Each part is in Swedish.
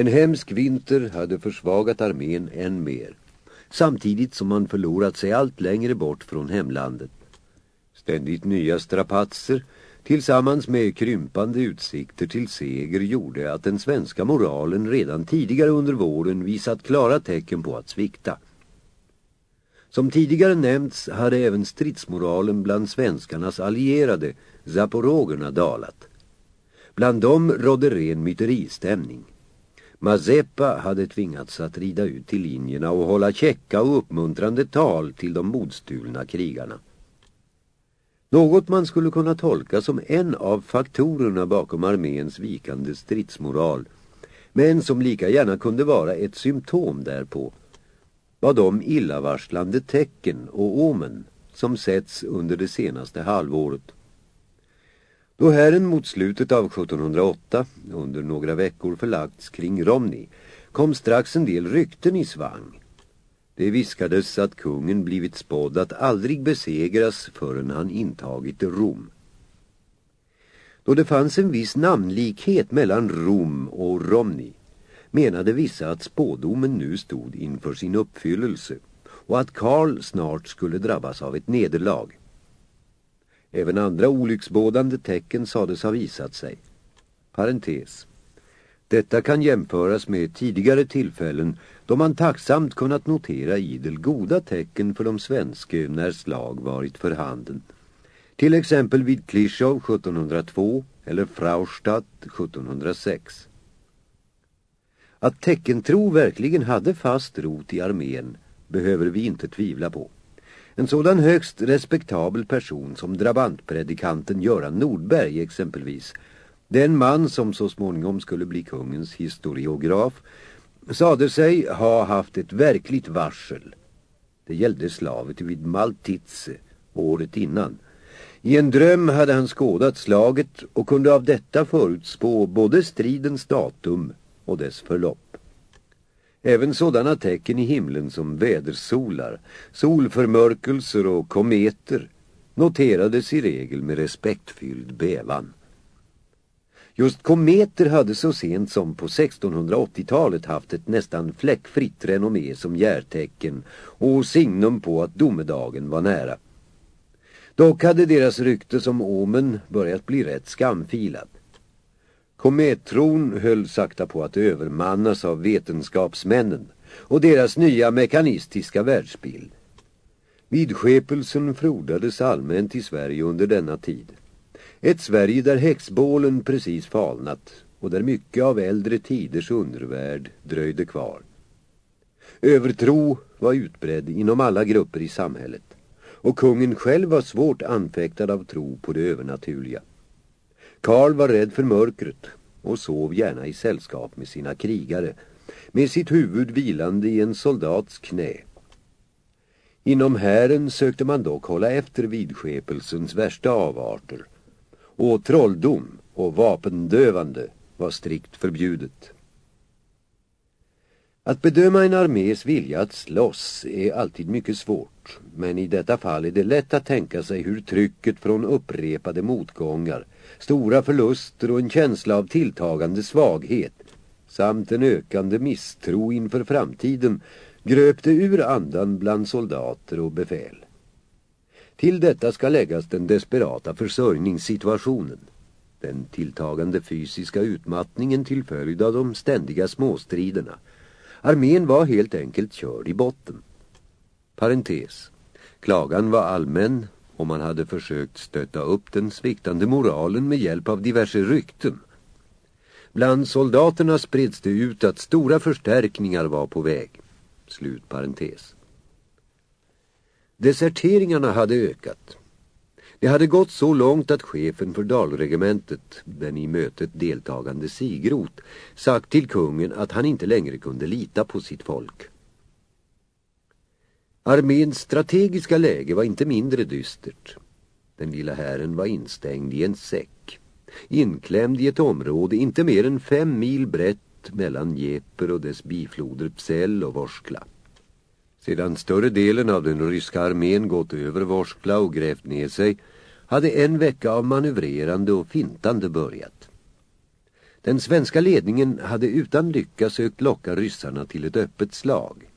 En hemsk vinter hade försvagat armén än mer, samtidigt som man förlorat sig allt längre bort från hemlandet. Ständigt nya strapatser tillsammans med krympande utsikter till seger gjorde att den svenska moralen redan tidigare under våren visat klara tecken på att svikta. Som tidigare nämnts hade även stridsmoralen bland svenskarnas allierade, zaporogerna, dalat. Bland dem rådde ren myteristämning. Mazepa hade tvingats att rida ut till linjerna och hålla checka och uppmuntrande tal till de modstulna krigarna. Något man skulle kunna tolka som en av faktorerna bakom arméns vikande stridsmoral, men som lika gärna kunde vara ett symptom därpå, var de illavarslande tecken och omen som setts under det senaste halvåret. Då herren mot slutet av 1708 under några veckor förlagts kring Romney kom strax en del rykten i svang. Det viskades att kungen blivit spådd att aldrig besegras förrän han intagit Rom. Då det fanns en viss namnlikhet mellan Rom och Romney menade vissa att spådomen nu stod inför sin uppfyllelse och att Karl snart skulle drabbas av ett nederlag. Även andra olycksbådande tecken sades ha visat sig. Parentes. Detta kan jämföras med tidigare tillfällen då man tacksamt kunnat notera idel goda tecken för de svenske när slag varit för handen. Till exempel vid Klischow 1702 eller Fraustadt 1706. Att teckentro verkligen hade fast rot i armén behöver vi inte tvivla på. En sådan högst respektabel person som drabantpredikanten Göran Nordberg exempelvis, den man som så småningom skulle bli kungens historiograf, sade sig ha haft ett verkligt varsel. Det gällde slavet vid Maltitze året innan. I en dröm hade han skådat slaget och kunde av detta förutspå både stridens datum och dess förlopp. Även sådana tecken i himlen som vädersolar, solförmörkelser och kometer noterades i regel med respektfylld bävan. Just kometer hade så sent som på 1680-talet haft ett nästan fläckfritt renommé som järtecken och signum på att domedagen var nära. Dock hade deras rykte som omen börjat bli rätt skamfilat. Komettron höll sakta på att övermannas av vetenskapsmännen och deras nya mekanistiska världsbild. Vidskepelsen frodades allmänt i Sverige under denna tid. Ett Sverige där häxbålen precis falnat och där mycket av äldre tiders undervärld dröjde kvar. Övertro var utbredd inom alla grupper i samhället och kungen själv var svårt anfäktad av tro på det övernaturliga. Karl var rädd för mörkret och sov gärna i sällskap med sina krigare, med sitt huvud vilande i en soldats knä. Inom hären sökte man dock hålla efter vidskepelsens värsta avarter, och trolldom och vapendövande var strikt förbjudet. Att bedöma en armés vilja att slåss är alltid mycket svårt, men i detta fall är det lätt att tänka sig hur trycket från upprepade motgångar, stora förluster och en känsla av tilltagande svaghet samt en ökande misstro inför framtiden gröpte ur andan bland soldater och befäl. Till detta ska läggas den desperata försörjningssituationen. Den tilltagande fysiska utmattningen till följd av de ständiga småstriderna. Armén var helt enkelt körd i botten. Parentes. Klagan var allmän och man hade försökt stötta upp den sviktande moralen med hjälp av diverse rykten. Bland soldaterna spreds det ut att stora förstärkningar var på väg. Slut parentes. Deserteringarna hade ökat. Det hade gått så långt att chefen för dalregementet, den i mötet deltagande Sigrot, sagt till kungen att han inte längre kunde lita på sitt folk. Arméns strategiska läge var inte mindre dystert. Den lilla hären var instängd i en säck, inklämd i ett område inte mer än fem mil brett mellan Jeper och dess bifloder Psell och Vorskla. Sedan större delen av den ryska armén gått över Vorskla och grävt ner sig hade en vecka av manövrerande och fintande börjat. Den svenska ledningen hade utan lycka sökt locka ryssarna till ett öppet slag.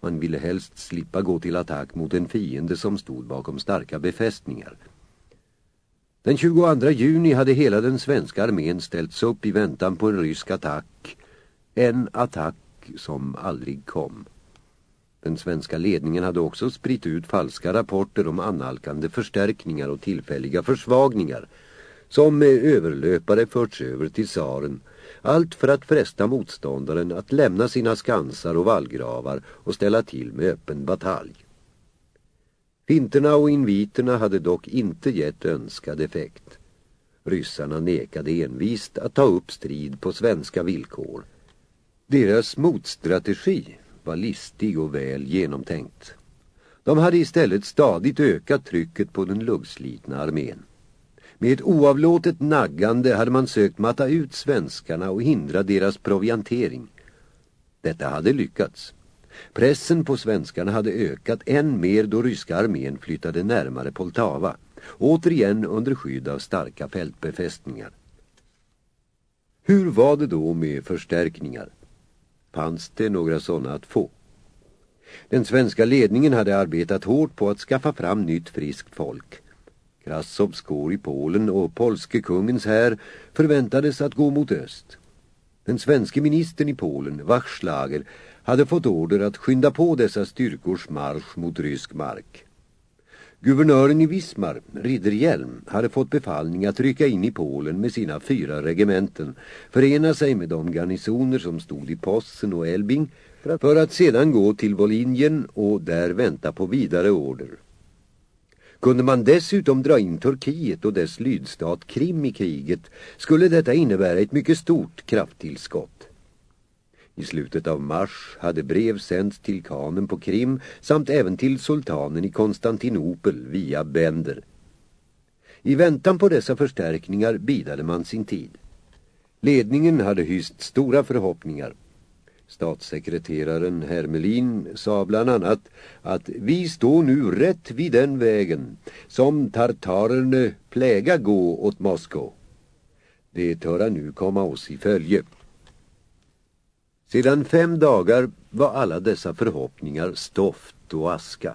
Man ville helst slippa gå till attack mot en fiende som stod bakom starka befästningar. Den 22 juni hade hela den svenska armén ställts upp i väntan på en rysk attack. En attack som aldrig kom. Den svenska ledningen hade också spritt ut falska rapporter om annalkande förstärkningar och tillfälliga försvagningar som med överlöpare förts över till saren. Allt för att fresta motståndaren att lämna sina skansar och vallgravar och ställa till med öppen batalj. Finterna och inviterna hade dock inte gett önskad effekt. Ryssarna nekade envist att ta upp strid på svenska villkor. Deras motstrategi var listig och väl genomtänkt. De hade istället stadigt ökat trycket på den luggslitna armén. Med ett oavlåtet naggande hade man sökt matta ut svenskarna och hindra deras proviantering. Detta hade lyckats. Pressen på svenskarna hade ökat än mer då ryska armén flyttade närmare Poltava, återigen under skydd av starka fältbefästningar. Hur var det då med förstärkningar? Fanns det några sådana att få? Den svenska ledningen hade arbetat hårt på att skaffa fram nytt friskt folk. Krassovs kår i Polen och polske kungens här förväntades att gå mot öst. Den svenske ministern i Polen, Wachschlager, hade fått order att skynda på dessa styrkors marsch mot rysk mark. Guvernören i Wismar, Ridderhjelm, hade fått befallning att rycka in i Polen med sina fyra regementen, förena sig med de garnisoner som stod i Possen och Elbing för att sedan gå till Volinjen och där vänta på vidare order. Kunde man dessutom dra in Turkiet och dess lydstat Krim i kriget skulle detta innebära ett mycket stort krafttillskott. I slutet av mars hade brev sänts till kanen på Krim samt även till sultanen i Konstantinopel via Bender. I väntan på dessa förstärkningar bidade man sin tid. Ledningen hade hyst stora förhoppningar. Statssekreteraren Hermelin sa bland annat att vi står nu rätt vid den vägen som tartarerna pläga gå åt Moskva. Det töra nu komma oss i följe. Sedan fem dagar var alla dessa förhoppningar stoft och aska.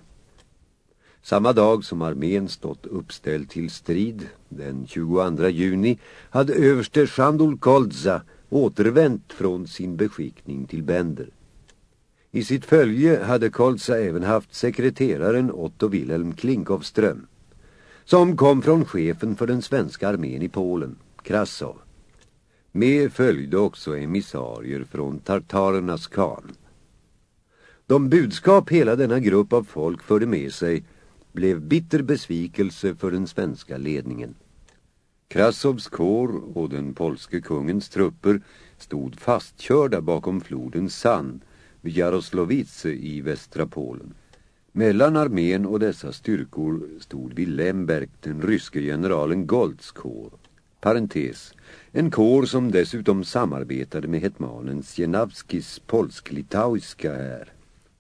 Samma dag som armén stått uppställd till strid, den 22 juni, hade överste Shandul Koldza återvänt från sin beskickning till Bender. I sitt följe hade Koldza även haft sekreteraren Otto Wilhelm Klinkovström, som kom från chefen för den svenska armén i Polen, Krasov. Med följde också emissarier från tartarernas kan. De budskap hela denna grupp av folk förde med sig blev bitter besvikelse för den svenska ledningen. Krasovs kår och den polske kungens trupper stod fastkörda bakom floden San vid Jaroslowice i västra Polen. Mellan armén och dessa styrkor stod vid Lemberg den ryske generalen Golds kår. Parentes. En kår som dessutom samarbetade med hetmanen Sienawskis polsk-litauiska här.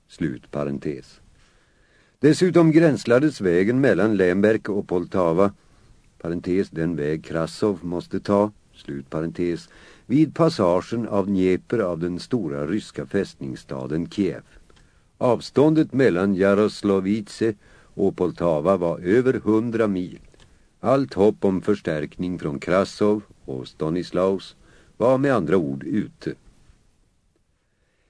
Slut parentes. Dessutom gränslades vägen mellan Lemberg och Poltava parentes den väg Krasov måste ta, slut parentes, vid passagen av Dnieper av den stora ryska fästningsstaden Kiev. Avståndet mellan Jaroslovice och Poltava var över hundra mil. Allt hopp om förstärkning från Krasov och Stonislaus var med andra ord ute.